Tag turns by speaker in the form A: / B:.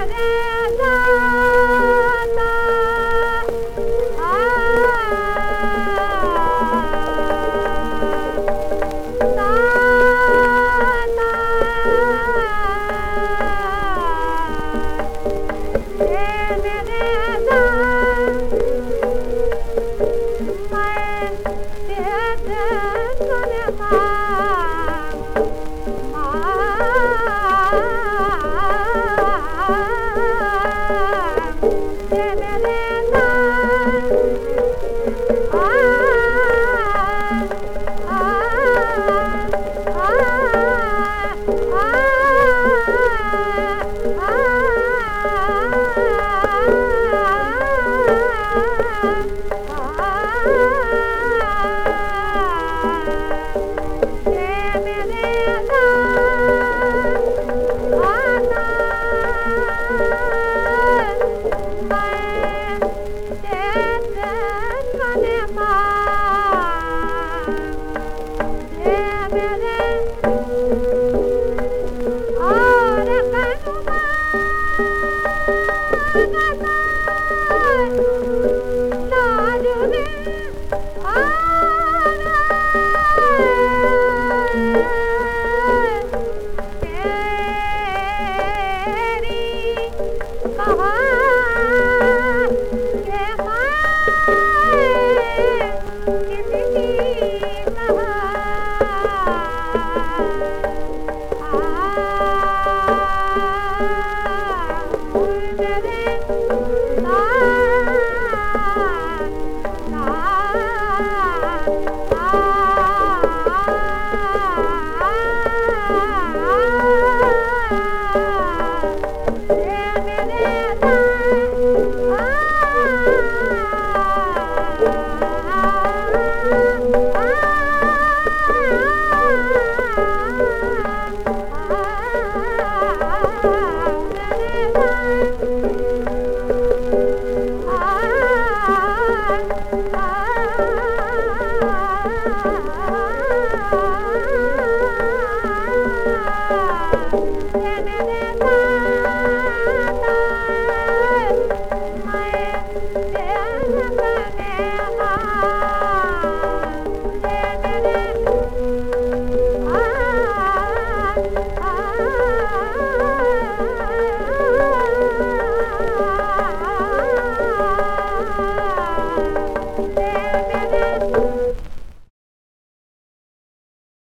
A: Father. Bye.